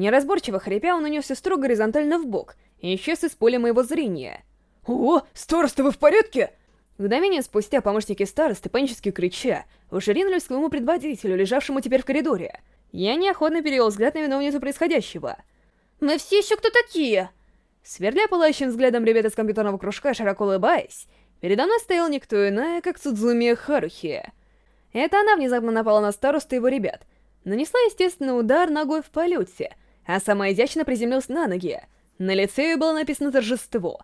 Неразборчиво хрипя, он унесся строго горизонтально в бок и исчез из поля моего зрения. «О, староста, вы в порядке?» Мгновение спустя помощники старосты, панически крича, уже ринулись к своему предводителю, лежавшему теперь в коридоре. Я неохотно перевел взгляд на виновницу происходящего. «Мы все еще кто такие?» Сверля пылающим взглядом ребята с компьютерного кружка, широко улыбаясь, передо мной стоял никто иная, как Судзумия Харухи. Это она внезапно напала на старосту и его ребят. Нанесла, естественно, удар ногой в полете, а сама изящно приземлилась на ноги. На лице ее было написано торжество.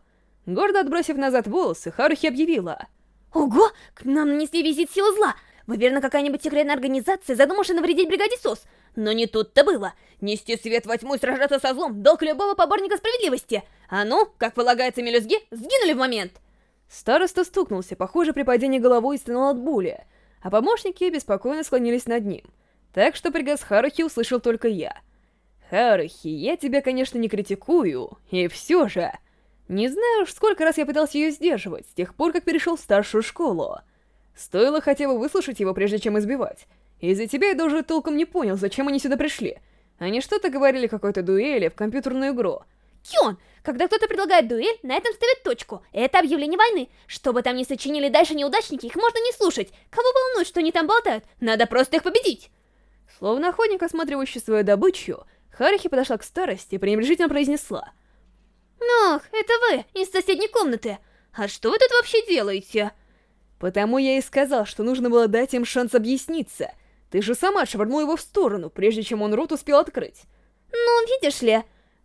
Гордо отбросив назад волосы, Харухи объявила. «Ого, к нам нанесли визит силы зла! Вы верно какая-нибудь секретная организация, задумавшая навредить бригаде СОС? Но не тут-то было. Нести свет во тьму и сражаться со злом — долг любого поборника справедливости. А ну, как полагается мелюзги, сгинули в момент!» Староста стукнулся, похоже, при падении головой и стянул от боли, а помощники беспокойно склонились над ним. Так что приказ Харухи услышал только я. «Харухи, я тебя, конечно, не критикую, и все же...» Не знаю уж, сколько раз я пытался ее сдерживать, с тех пор, как перешел в старшую школу. Стоило хотя бы выслушать его, прежде чем избивать. Из-за тебя я даже толком не понял, зачем они сюда пришли. Они что-то говорили какой-то дуэли в компьютерную игру. Кион, когда кто-то предлагает дуэль, на этом ставят точку. Это объявление войны. Что бы там ни сочинили дальше неудачники, их можно не слушать. Кого волнует, что они там болтают? Надо просто их победить. Словно охотник, осматривающий свою добычу, Харихи подошла к старости и пренебрежительно произнесла. «Ох, это вы, из соседней комнаты. А что вы тут вообще делаете?» Потому я и сказал, что нужно было дать им шанс объясниться. Ты же сама швырнула его в сторону, прежде чем он рот успел открыть. «Ну, видишь ли...»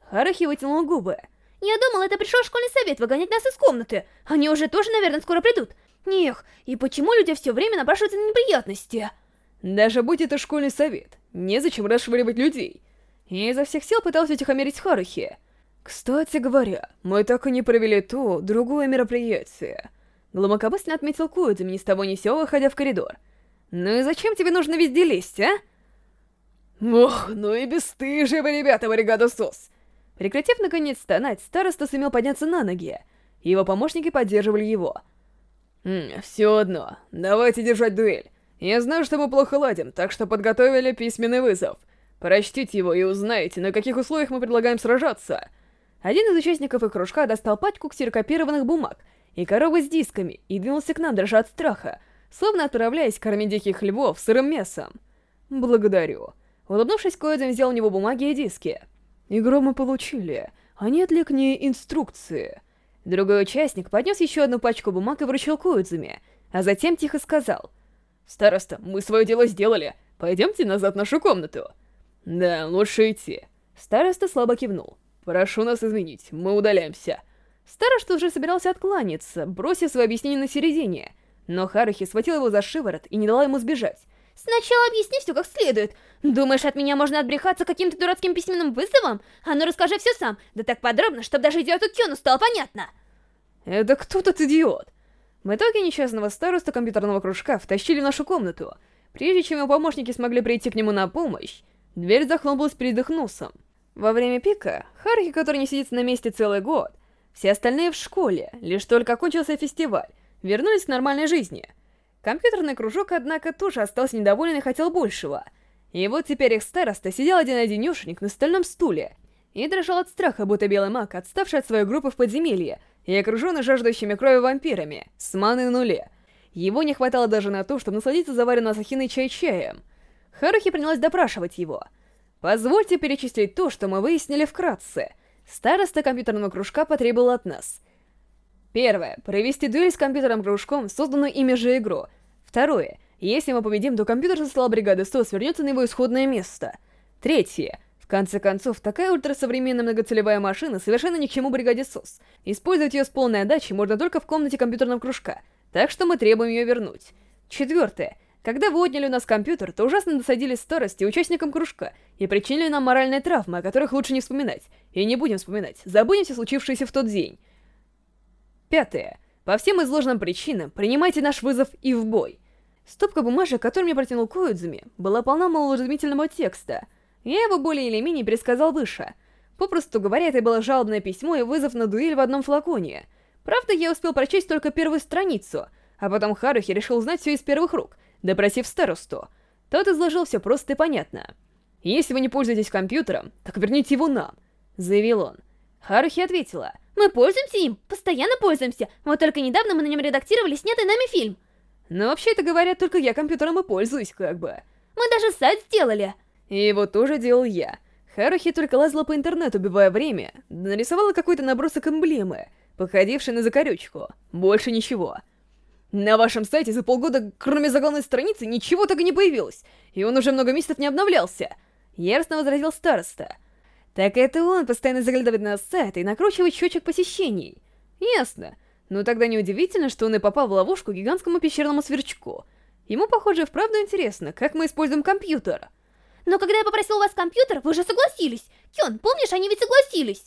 Харахи вытянула губы. «Я думал, это пришел школьный совет выгонять нас из комнаты. Они уже тоже, наверное, скоро придут. Нех, и почему люди все время напрашиваются на неприятности?» Даже будь это школьный совет, незачем расшвыривать людей. Я изо всех сил пытался утихомирить Харухи. Кстати говоря, мы так и не провели то, другое мероприятие. Глубокомысленно отметил Куэдзами ни с того ни сего, выходя в коридор. «Ну и зачем тебе нужно везде лезть, а?» «Ох, ну и бесстыжие вы, ребята, бригада СОС!» Прекратив наконец стонать, староста сумел подняться на ноги. Его помощники поддерживали его. «Все одно, давайте держать дуэль. Я знаю, что мы плохо ладим, так что подготовили письменный вызов. Прочтите его и узнаете, на каких условиях мы предлагаем сражаться». Один из участников их кружка достал пачку ксерокопированных бумаг и коробы с дисками и двинулся к нам, дрожа от страха, словно отправляясь кормить диких львов сырым мясом. «Благодарю». Улыбнувшись, Коэдзин взял у него бумаги и диски. «Игру мы получили. А нет ли к ней инструкции?» Другой участник поднес еще одну пачку бумаг и вручил Коэдзуме, а затем тихо сказал. «Староста, мы свое дело сделали. Пойдемте назад в нашу комнату». «Да, лучше идти». Староста слабо кивнул. «Прошу нас извинить, мы удаляемся». Староста уже собирался откланяться, бросив свое объяснение на середине, но Харухи схватил его за шиворот и не дала ему сбежать. «Сначала объясни все как следует. Думаешь, от меня можно отбрехаться каким-то дурацким письменным вызовом? А ну расскажи все сам, да так подробно, чтобы даже идиоту Кёну стало понятно!» «Это кто тот идиот?» В итоге несчастного староста компьютерного кружка втащили в нашу комнату. Прежде чем его помощники смогли прийти к нему на помощь, дверь захлопнулась перед их носом. Во время пика, Харухи, который не сидит на месте целый год, все остальные в школе, лишь только окончился фестиваль, вернулись к нормальной жизни. Компьютерный кружок, однако, тоже остался недоволен и хотел большего. И вот теперь их староста сидел один-одинешенек на стальном стуле и дрожал от страха, будто белый маг, отставший от своей группы в подземелье и окруженный жаждущими крови вампирами, с маной на нуле. Его не хватало даже на то, чтобы насладиться заваренным асахиной чай-чаем. Харухи принялась допрашивать его. «Позвольте перечислить то, что мы выяснили вкратце», Староста компьютерного кружка потребовал от нас. Первое. Провести дуэль с компьютерным кружком, созданную ими же игру. Второе. Если мы победим, то компьютер со стола бригады 100 свернется на его исходное место. Третье. В конце концов, такая ультрасовременная многоцелевая машина совершенно ни к чему бригаде СОС. Использовать ее с полной отдачей можно только в комнате компьютерного кружка, так что мы требуем ее вернуть. Четвертое. Когда вы отняли у нас компьютер, то ужасно досадили старости участникам кружка и причинили нам моральные травмы, о которых лучше не вспоминать. И не будем вспоминать, забудем все случившееся в тот день. Пятое. По всем изложенным причинам принимайте наш вызов и в бой. Стопка бумажек, которую мне протянул Коидзуми, была полна маловразумительного текста. Я его более или менее пересказал выше. Попросту говоря, это было жалобное письмо и вызов на дуэль в одном флаконе. Правда, я успел прочесть только первую страницу, а потом Харухи решил узнать все из первых рук — допросив старосту. Тот изложил все просто и понятно. Если вы не пользуетесь компьютером, так верните его нам», — заявил он. Харухи ответила. «Мы пользуемся им, постоянно пользуемся. Вот только недавно мы на нем редактировали снятый нами фильм». «Но вообще-то говорят, только я компьютером и пользуюсь, как бы». «Мы даже сайт сделали». И его тоже делал я. Харухи только лазила по интернету, убивая время, нарисовала какой-то набросок эмблемы, походивший на закорючку. Больше ничего. На вашем сайте за полгода, кроме заглавной страницы, ничего так и не появилось, и он уже много месяцев не обновлялся. Яростно возразил староста. Так это он постоянно заглядывает на сайт и накручивает счетчик посещений. Ясно. Но тогда неудивительно, что он и попал в ловушку гигантскому пещерному сверчку. Ему, похоже, вправду интересно, как мы используем компьютер. Но когда я попросил у вас компьютер, вы же согласились. Кён, помнишь, они ведь согласились?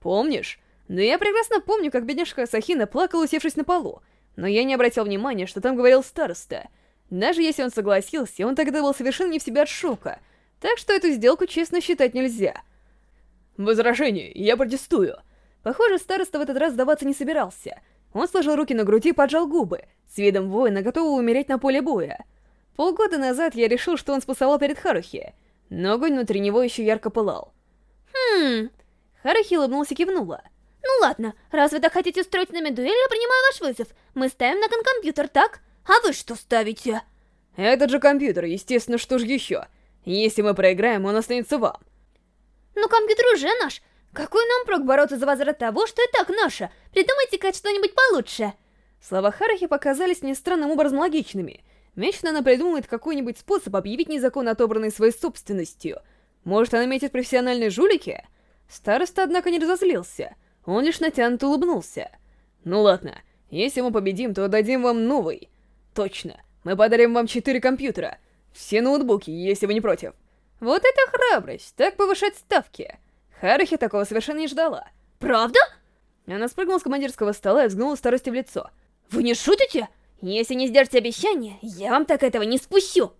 Помнишь? Но я прекрасно помню, как бедняжка Сахина плакала, усевшись на полу. Но я не обратил внимания, что там говорил староста. Даже если он согласился, он тогда был совершенно не в себе от шока. Так что эту сделку честно считать нельзя. Возражение, я протестую. Похоже, староста в этот раз сдаваться не собирался. Он сложил руки на груди и поджал губы, с видом воина, готового умереть на поле боя. Полгода назад я решил, что он спасовал перед Харухи, но огонь внутри него еще ярко пылал. Хм... Харухи улыбнулся и кивнула. Ну ладно, раз вы так хотите устроить нами дуэль, я принимаю ваш вызов. Мы ставим на кон компьютер, так? А вы что ставите? Этот же компьютер, естественно, что ж еще. Если мы проиграем, он останется вам. Ну компьютер уже наш. Какой нам прок бороться за возврат того, что и так наше? Придумайте-ка что-нибудь получше. Слова Харахи показались мне странным образом логичными. Вечно она придумывает какой-нибудь способ объявить незаконно отобранной своей собственностью. Может, она метит профессиональные жулики? Староста, однако, не разозлился. Он лишь натянуто улыбнулся. «Ну ладно, если мы победим, то дадим вам новый. Точно, мы подарим вам четыре компьютера. Все ноутбуки, если вы не против. Вот это храбрость, так повышать ставки. Харахи такого совершенно не ждала. Правда? Она спрыгнула с командирского стола и взглянула старости в лицо. Вы не шутите? Если не сдержите обещание, я вам так этого не спущу.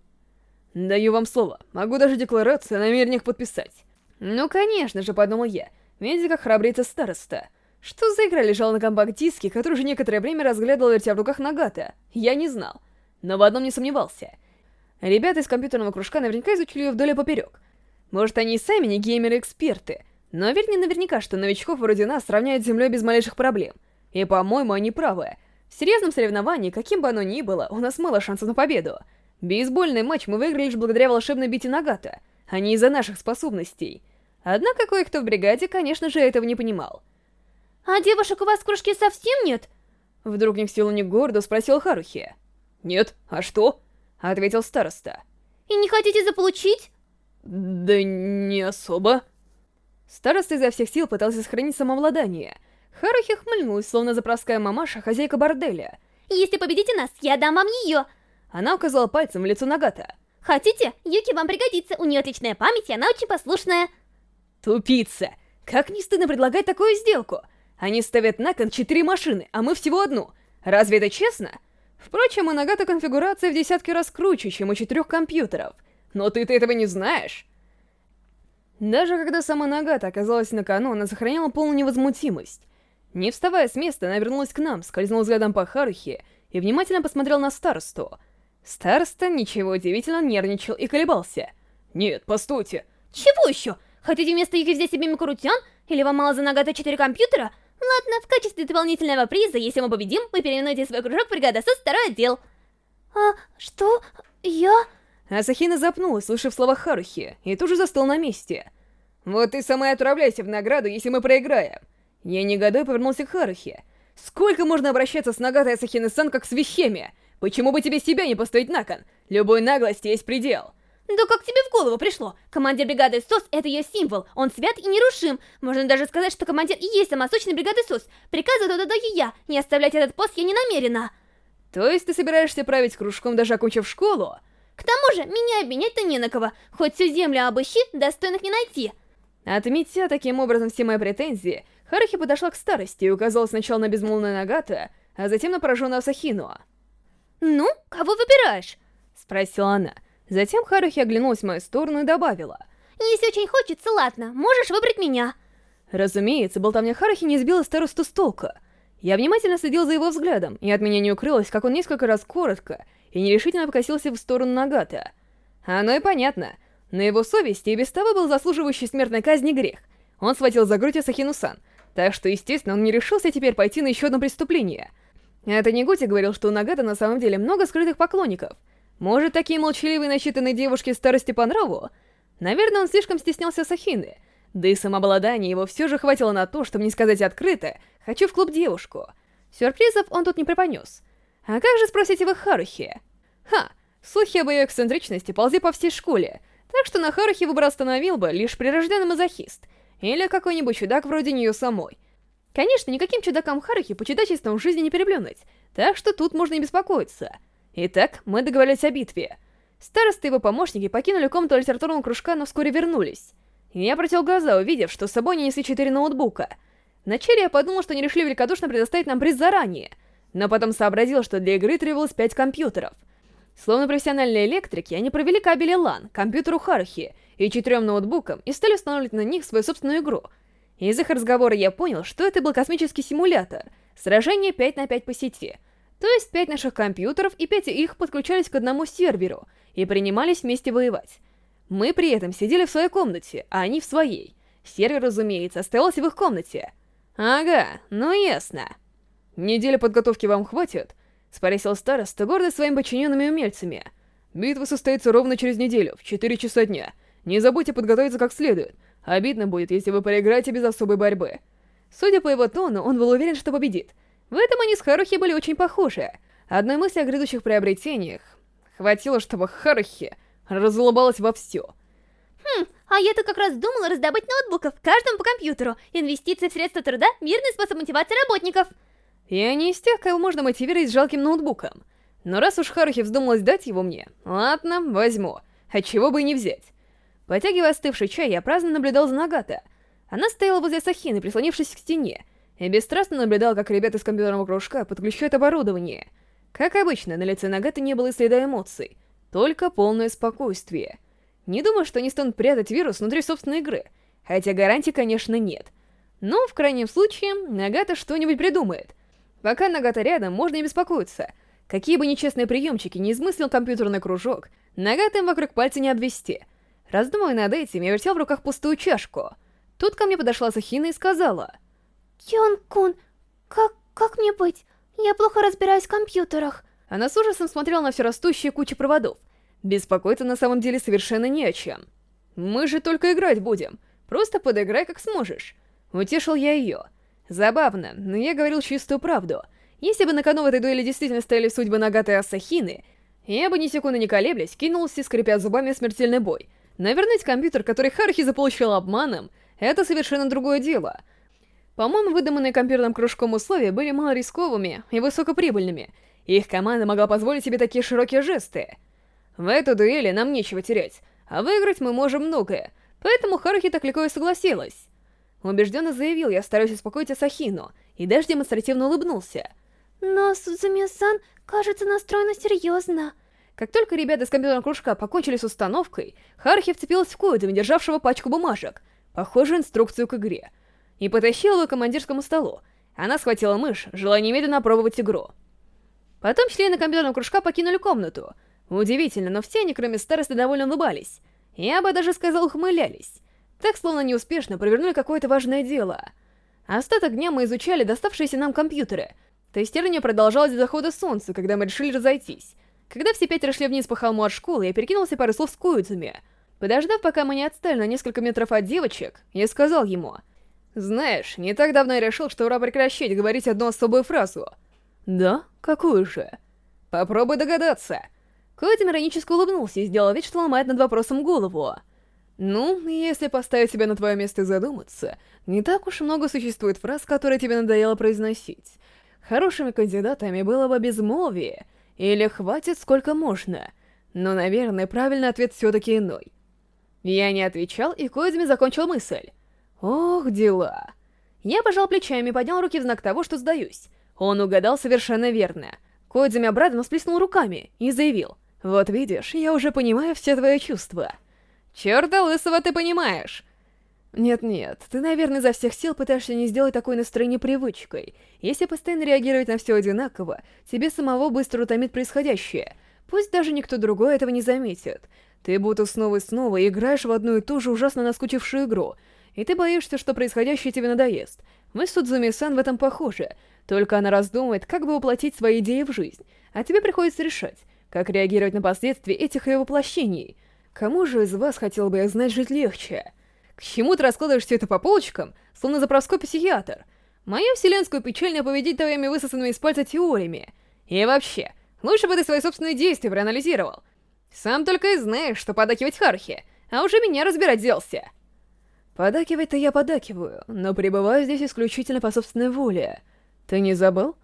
Даю вам слово. Могу даже декларацию о намерениях подписать. Ну, конечно же, подумал я. Видите, как храбрится староста. Что за игра лежала на компакт-диске, который уже некоторое время разглядывал, вертя в руках Нагата? Я не знал. Но в одном не сомневался. Ребята из компьютерного кружка наверняка изучили ее вдоль и поперек. Может, они и сами не геймеры-эксперты, но верь не наверняка, что новичков вроде нас сравняют с землей без малейших проблем. И, по-моему, они правы. В серьезном соревновании, каким бы оно ни было, у нас мало шансов на победу. Бейсбольный матч мы выиграли лишь благодаря волшебной бите Нагата, а не из-за наших способностей. Однако кое-кто в бригаде, конечно же, этого не понимал. «А девушек у вас в кружке совсем нет?» Вдруг ни в силу ни гордо спросил Харухи. «Нет, а что?» — ответил староста. «И не хотите заполучить?» «Да не особо». Староста изо всех сил пытался сохранить самообладание. Харухи хмыльнулась, словно заправская мамаша, хозяйка борделя. «Если победите нас, я дам вам ее!» Она указала пальцем в лицо Нагата. «Хотите? Юки вам пригодится, у нее отличная память, и она очень послушная!» Тупица! Как не стыдно предлагать такую сделку? Они ставят на кон четыре машины, а мы всего одну. Разве это честно? Впрочем, у Нагата конфигурация в десятки раз круче, чем у четырех компьютеров. Но ты-то этого не знаешь. Даже когда сама Нагата оказалась на кону, она сохраняла полную невозмутимость. Не вставая с места, она вернулась к нам, скользнула взглядом по Харухе и внимательно посмотрел на старосту. Староста, ничего удивительно, нервничал и колебался. «Нет, постойте!» «Чего еще? Хотите вместо их взять себе Микурутян? Или вам мало за Нагата 4 компьютера? Ладно, в качестве дополнительного приза, если мы победим, вы переименуете свой кружок в Бригадосос второй отдел. А, что? Я? Асахина запнулась, слышав слова Харухи, и тут же застыл на месте. Вот ты сама и отправляйся в награду, если мы проиграем. Я негодой повернулся к Харухи. Сколько можно обращаться с Нагатой Асахины-сан как с вещами? Почему бы тебе себя не поставить на кон? Любой наглости есть предел. Да как тебе в голову пришло? Командир бригады СОС — это ее символ. Он свят и нерушим. Можно даже сказать, что командир и есть сама сущность бригады СОС. Приказы туда даю я. Не оставлять этот пост я не намерена. То есть ты собираешься править кружком, даже окончив школу? К тому же, меня обменять-то не на кого. Хоть всю землю обыщи, достойных не найти. Отметя таким образом все мои претензии, Харахи подошла к старости и указала сначала на безмолвную Нагата, а затем на пораженную Асахину. «Ну, кого выбираешь?» — спросила она. Затем Харухи оглянулась в мою сторону и добавила. «Если очень хочется, ладно, можешь выбрать меня». Разумеется, болтовня Харухи не сбила старосту с толка. Я внимательно следил за его взглядом, и от меня не укрылось, как он несколько раз коротко и нерешительно покосился в сторону Нагата. Оно и понятно. На его совести и без того был заслуживающий смертной казни грех. Он схватил за грудь Асахину-сан, так что, естественно, он не решился теперь пойти на еще одно преступление. Это не Гути говорил, что у Нагата на самом деле много скрытых поклонников. Может, такие молчаливые начитанные девушки старости по нраву? Наверное, он слишком стеснялся Сахины, да и самообладание его все же хватило на то, чтобы не сказать открыто «хочу в клуб девушку». Сюрпризов он тут не преподнес. А как же, спросите вы, Харухи? Ха, слухи об ее эксцентричности ползи по всей школе, так что на Харухи выбор остановил бы лишь прирожденный мазохист, или какой-нибудь чудак вроде нее самой. Конечно, никаким чудакам Харухи по чудачествам в жизни не переплюнуть, так что тут можно не беспокоиться. Итак, мы договорились о битве. Староста и его помощники покинули комнату литературного кружка, но вскоре вернулись. Я протел глаза, увидев, что с собой не несли четыре ноутбука. Вначале я подумал, что они решили великодушно предоставить нам приз заранее, но потом сообразил, что для игры требовалось пять компьютеров. Словно профессиональные электрики, они провели кабели LAN, компьютеру Харухи и четырем ноутбукам и стали устанавливать на них свою собственную игру. Из их разговора я понял, что это был космический симулятор, сражение 5 на 5 по сети. То есть пять наших компьютеров и пять их подключались к одному серверу и принимались вместе воевать. Мы при этом сидели в своей комнате, а они в своей. Сервер, разумеется, оставался в их комнате. Ага, ну ясно. Недели подготовки вам хватит? Спросил староста, гордый своими подчиненными умельцами. Битва состоится ровно через неделю, в 4 часа дня. Не забудьте подготовиться как следует. Обидно будет, если вы проиграете без особой борьбы. Судя по его тону, он был уверен, что победит. В этом они с Харухи были очень похожи. Одной мысли о грядущих приобретениях хватило, чтобы Харухи разулыбалась вовсю. Хм, а я-то как раз думала раздобыть ноутбуков, каждому по компьютеру. Инвестиции в средства труда — мирный способ мотивации работников. Я не из тех, кого можно мотивировать с жалким ноутбуком. Но раз уж Харухи вздумалась дать его мне, ладно, возьму. Отчего бы и не взять. Потягивая остывший чай, я праздно наблюдал за Нагата. Она стояла возле Сахины, прислонившись к стене, и бесстрастно наблюдал, как ребята из компьютерного кружка подключают оборудование. Как обычно, на лице Нагата не было и следа эмоций — только полное спокойствие. Не думаю, что они станут прятать вирус внутри собственной игры, хотя гарантий, конечно, нет. Но, в крайнем случае, Нагата что-нибудь придумает. Пока Нагата рядом, можно не беспокоиться. Какие бы нечестные приемчики не измыслил компьютерный кружок, Нагата им вокруг пальца не обвести. Раздумывая над этим, я вертел в руках пустую чашку. Тут ко мне подошла Сахина и сказала... Кён-кун, как, как мне быть? Я плохо разбираюсь в компьютерах. Она с ужасом смотрела на все растущие кучи проводов. Беспокоиться на самом деле совершенно не о чем. Мы же только играть будем. Просто подыграй как сможешь. Утешил я ее. Забавно, но я говорил чистую правду. Если бы на кону в этой дуэли действительно стояли судьбы Нагаты и Асахины, я бы ни секунды не колеблясь кинулся, скрипя зубами смертельный бой. Навернуть компьютер, который Хархи заполучил обманом, это совершенно другое дело. По-моему, выдуманные компьютерным кружком условия были мало рисковыми и высокоприбыльными — их команда могла позволить себе такие широкие жесты. В эту дуэли нам нечего терять, а выиграть мы можем многое, поэтому Харухи так легко и согласилась. Убежденно заявил я, стараюсь успокоить Асахину, и даже демонстративно улыбнулся. Но Судзумия-сан, кажется, настроена серьезно. Как только ребята с компьютерного кружка покончили с установкой, Харухи вцепилась в Коидзами, державшего пачку бумажек, похожую инструкцию к игре, и потащила его к командирскому столу. Она схватила мышь, желая немедленно опробовать игру. Потом члены компьютерного кружка покинули комнату. Удивительно, но все они, кроме старосты, довольно улыбались. Я бы даже сказал, ухмылялись. Так, словно неуспешно провернули какое-то важное дело. Остаток дня мы изучали доставшиеся нам компьютеры. Тестирование продолжалось до захода солнца, когда мы решили разойтись. Когда все пятеро шли вниз по холму от школы, я перекинулся пару слов с Куицами. Подождав, пока мы не отстали на несколько метров от девочек, я сказал ему... «Знаешь, не так давно я решил, что пора прекращать говорить одну особую фразу — «Да? Какую же?» «Попробуй догадаться». Коэтим иронически улыбнулся и сделал вид, что ломает над вопросом голову. «Ну, если поставить себя на твое место и задуматься, не так уж много существует фраз, которые тебе надоело произносить. Хорошими кандидатами было бы безмолвие, или хватит сколько можно. Но, наверное, правильный ответ все-таки иной». Я не отвечал, и Коэдзми закончил мысль. «Ох, дела». Я пожал плечами и поднял руки в знак того, что сдаюсь. Он угадал совершенно верно. Кодзими обрадованно сплеснул руками и заявил. «Вот видишь, я уже понимаю все твои чувства». «Чёрта лысого ты понимаешь!» Нет-нет, ты, наверное, изо всех сил пытаешься не сделать такое настроение привычкой. Если постоянно реагировать на все одинаково, тебе самого быстро утомит происходящее. Пусть даже никто другой этого не заметит. Ты будто снова и снова играешь в одну и ту же ужасно наскучившую игру, и ты боишься, что происходящее тебе надоест. Мы с Судзуми-сан в этом похожи, только она раздумывает, как бы воплотить свои идеи в жизнь, а тебе приходится решать, как реагировать на последствия этих ее воплощений. Кому же из вас хотел бы я знать жить легче? К чему ты раскладываешь все это по полочкам, словно заправской психиатр? Мою вселенскую печаль не победить твоими высосанными из пальца теориями. И вообще, лучше бы ты свои собственные действия проанализировал. Сам только и знаешь, что подакивать Хархи, а уже меня разбирать делся. Подакивать-то я подакиваю, но пребываю здесь исключительно по собственной воле. Ты не забыл?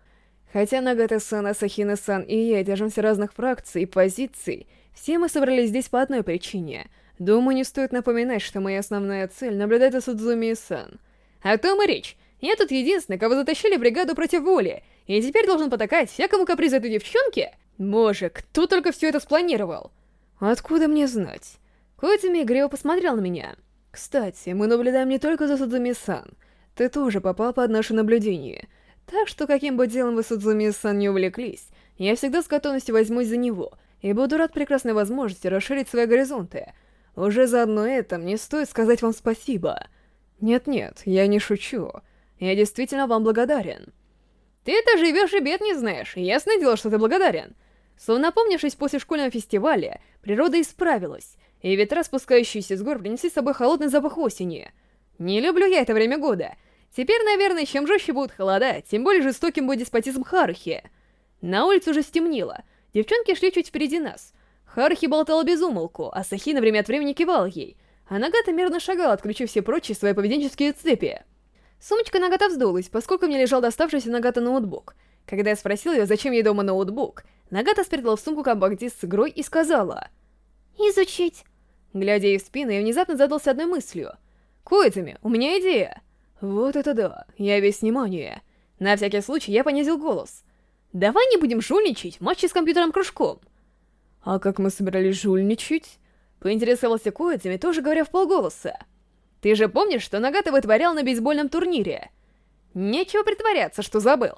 Хотя Нагата-сан, Асахина-сан и я держимся разных фракций и позиций, все мы собрались здесь по одной причине. Думаю, не стоит напоминать, что моя основная цель — наблюдать за Судзуми-сан. О том и речь. Я тут единственный, кого затащили в бригаду против воли, и теперь должен потакать всякому капризу этой девчонки? Боже, кто только все это спланировал? Откуда мне знать? Коэдзими игриво посмотрел на меня. Кстати, мы наблюдаем не только за Судзуми-сан. Ты тоже попал под наше наблюдение — так что каким бы делом вы с Удзуми-сан не увлеклись, я всегда с готовностью возьмусь за него, и буду рад прекрасной возможности расширить свои горизонты. Уже заодно это мне стоит сказать вам спасибо. Нет-нет, я не шучу. Я действительно вам благодарен. Ты-то живешь и бед не знаешь, ясное дело, что ты благодарен. Словно опомнившись после школьного фестиваля, природа исправилась, и ветра, спускающиеся с гор, принесли с собой холодный запах осени. Не люблю я это время года — Теперь, наверное, чем жестче будут холода, тем более жестоким будет деспотизм Харухи. На улице уже стемнело. Девчонки шли чуть впереди нас. Харухи болтала без умолку, а Сахина время от времени кивал ей. А Нагата мерно шагала, отключив все прочие свои поведенческие цепи. Сумочка Нагата вздулась, поскольку мне лежал доставшийся Нагата ноутбук. Когда я спросил ее, зачем ей дома ноутбук, Нагата спрятала в сумку компакт-диск с игрой и сказала... «Изучить». Глядя ей в спину, я внезапно задался одной мыслью. «Коидзами, у меня идея!» Вот это да, я весь внимание. На всякий случай я понизил голос. Давай не будем жульничать в матче с компьютером-кружком. А как мы собирались жульничать? Поинтересовался Коэдзими, тоже говоря в полголоса. Ты же помнишь, что Нагата вытворял на бейсбольном турнире? Нечего притворяться, что забыл.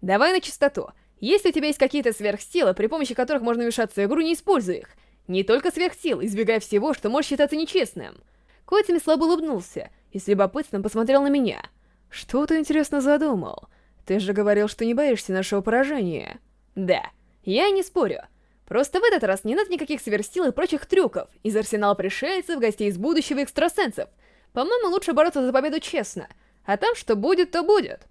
Давай на чистоту. Если у тебя есть какие-то сверхсилы, при помощи которых можно вмешаться в игру, не используй их. Не только сверхсил, избегай всего, что может считаться нечестным. Коэдзими слабо улыбнулся, и с любопытством посмотрел на меня. «Что ты, интересно, задумал? Ты же говорил, что не боишься нашего поражения». «Да, я не спорю. Просто в этот раз не надо никаких сверхсил и прочих трюков из арсенала пришельцев, гостей из будущего экстрасенсов. По-моему, лучше бороться за победу честно, а там что будет, то будет».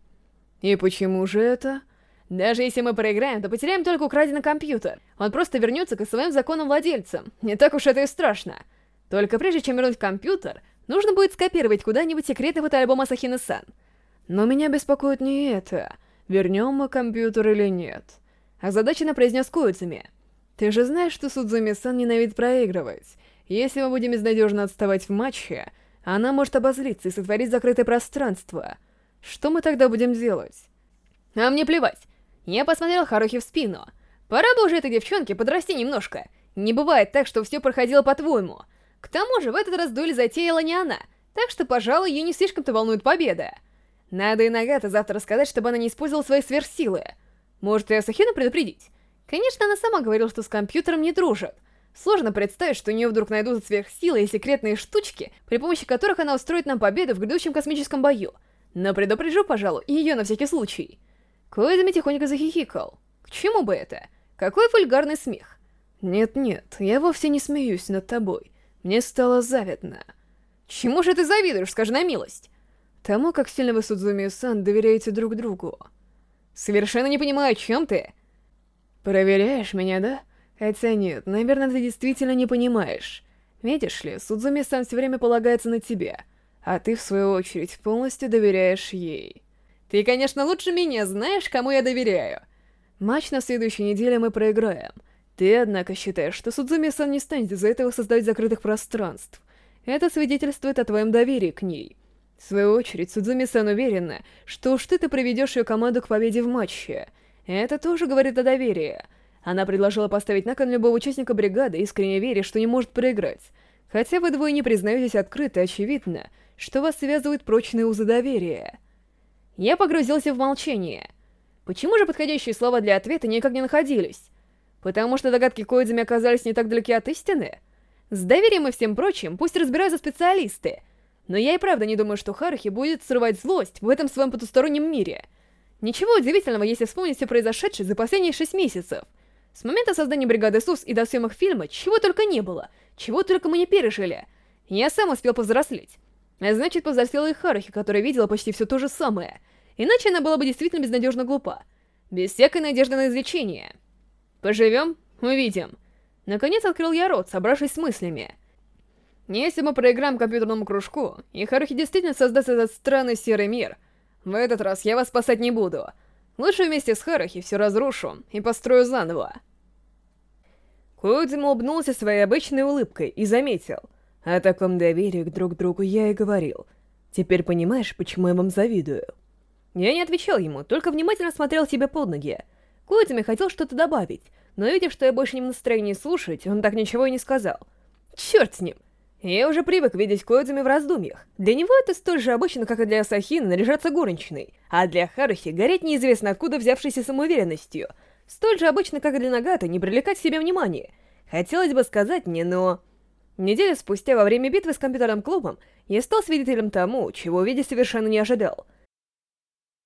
«И почему же это?» Даже если мы проиграем, то потеряем только украденный компьютер. Он просто вернется к своим законным владельцам. Не так уж это и страшно. Только прежде чем вернуть компьютер, Нужно будет скопировать куда-нибудь секретный фотоальбом Асахины-сан. Но меня беспокоит не это. Вернем мы компьютер или нет. Озадаченно произнес Коуцуми. Ты же знаешь, что Судзуми-сан ненавидит проигрывать. Если мы будем безнадежно отставать в матче, она может обозлиться и сотворить закрытое пространство. Что мы тогда будем делать? А мне плевать. Я посмотрел Харухи в спину. Пора бы уже этой девчонке подрасти немножко. Не бывает так, что все проходило по-твоему. К тому же, в этот раз дуэль затеяла не она, так что, пожалуй, ее не слишком-то волнует победа. Надо и Нагата завтра сказать, чтобы она не использовала свои сверхсилы. Может, и Асахину предупредить? Конечно, она сама говорила, что с компьютером не дружит. Сложно представить, что у нее вдруг найдутся сверхсилы и секретные штучки, при помощи которых она устроит нам победу в грядущем космическом бою. Но предупрежу, пожалуй, ее на всякий случай. Коэдами тихонько захихикал. К чему бы это? Какой вульгарный смех. Нет-нет, я вовсе не смеюсь над тобой. Мне стало завидно. Чему же ты завидуешь, скажи на милость? Тому, как сильно вы, Судзуми-сан, доверяете друг другу. Совершенно не понимаю, о чем ты. Проверяешь меня, да? Хотя нет, наверное, ты действительно не понимаешь. Видишь ли, Судзуми-сан все время полагается на тебя, а ты, в свою очередь, полностью доверяешь ей. Ты, конечно, лучше меня знаешь, кому я доверяю. Матч на следующей неделе мы проиграем, ты, однако, считаешь, что Судзуми-сан не станет из-за этого создать закрытых пространств. Это свидетельствует о твоем доверии к ней. В свою очередь, Судзуми-сан уверена, что уж ты-то приведешь ее команду к победе в матче. Это тоже говорит о доверии. Она предложила поставить на кон любого участника бригады, искренне веря, что не может проиграть. Хотя вы двое не признаетесь открыто, очевидно, что вас связывают прочные узы доверия. Я погрузился в молчание. Почему же подходящие слова для ответа никак не находились? Потому что догадки Коидзами оказались не так далеки от истины? С доверием и всем прочим пусть разбираются специалисты. Но я и правда не думаю, что Харухи будет срывать злость в этом своем потустороннем мире. Ничего удивительного, если вспомнить все произошедшее за последние шесть месяцев. С момента создания бригады СУС и до съемок фильма чего только не было, чего только мы не пережили. Я сам успел повзрослеть. А значит, повзрослела и Харухи, которая видела почти все то же самое. Иначе она была бы действительно безнадежно глупа. Без всякой надежды на излечение. Поживем, увидим. Наконец открыл я рот, собравшись с мыслями. Если мы проиграем компьютерному кружку, и Харухи действительно создаст этот странный серый мир, в этот раз я вас спасать не буду. Лучше вместе с Харухи все разрушу и построю заново. Коудзима улыбнулся своей обычной улыбкой и заметил. О таком доверии к друг другу я и говорил. Теперь понимаешь, почему я вам завидую? Я не отвечал ему, только внимательно смотрел себе под ноги. Коудзима хотел что-то добавить, но видя, что я больше не в настроении слушать, он так ничего и не сказал. Черт с ним! Я уже привык видеть Коидзуми в раздумьях. Для него это столь же обычно, как и для Асахины наряжаться горничной, а для Харухи гореть неизвестно откуда взявшейся самоуверенностью. Столь же обычно, как и для Нагата, не привлекать к себе внимания. Хотелось бы сказать мне, но... Неделю спустя, во время битвы с компьютерным клубом, я стал свидетелем тому, чего увидеть совершенно не ожидал —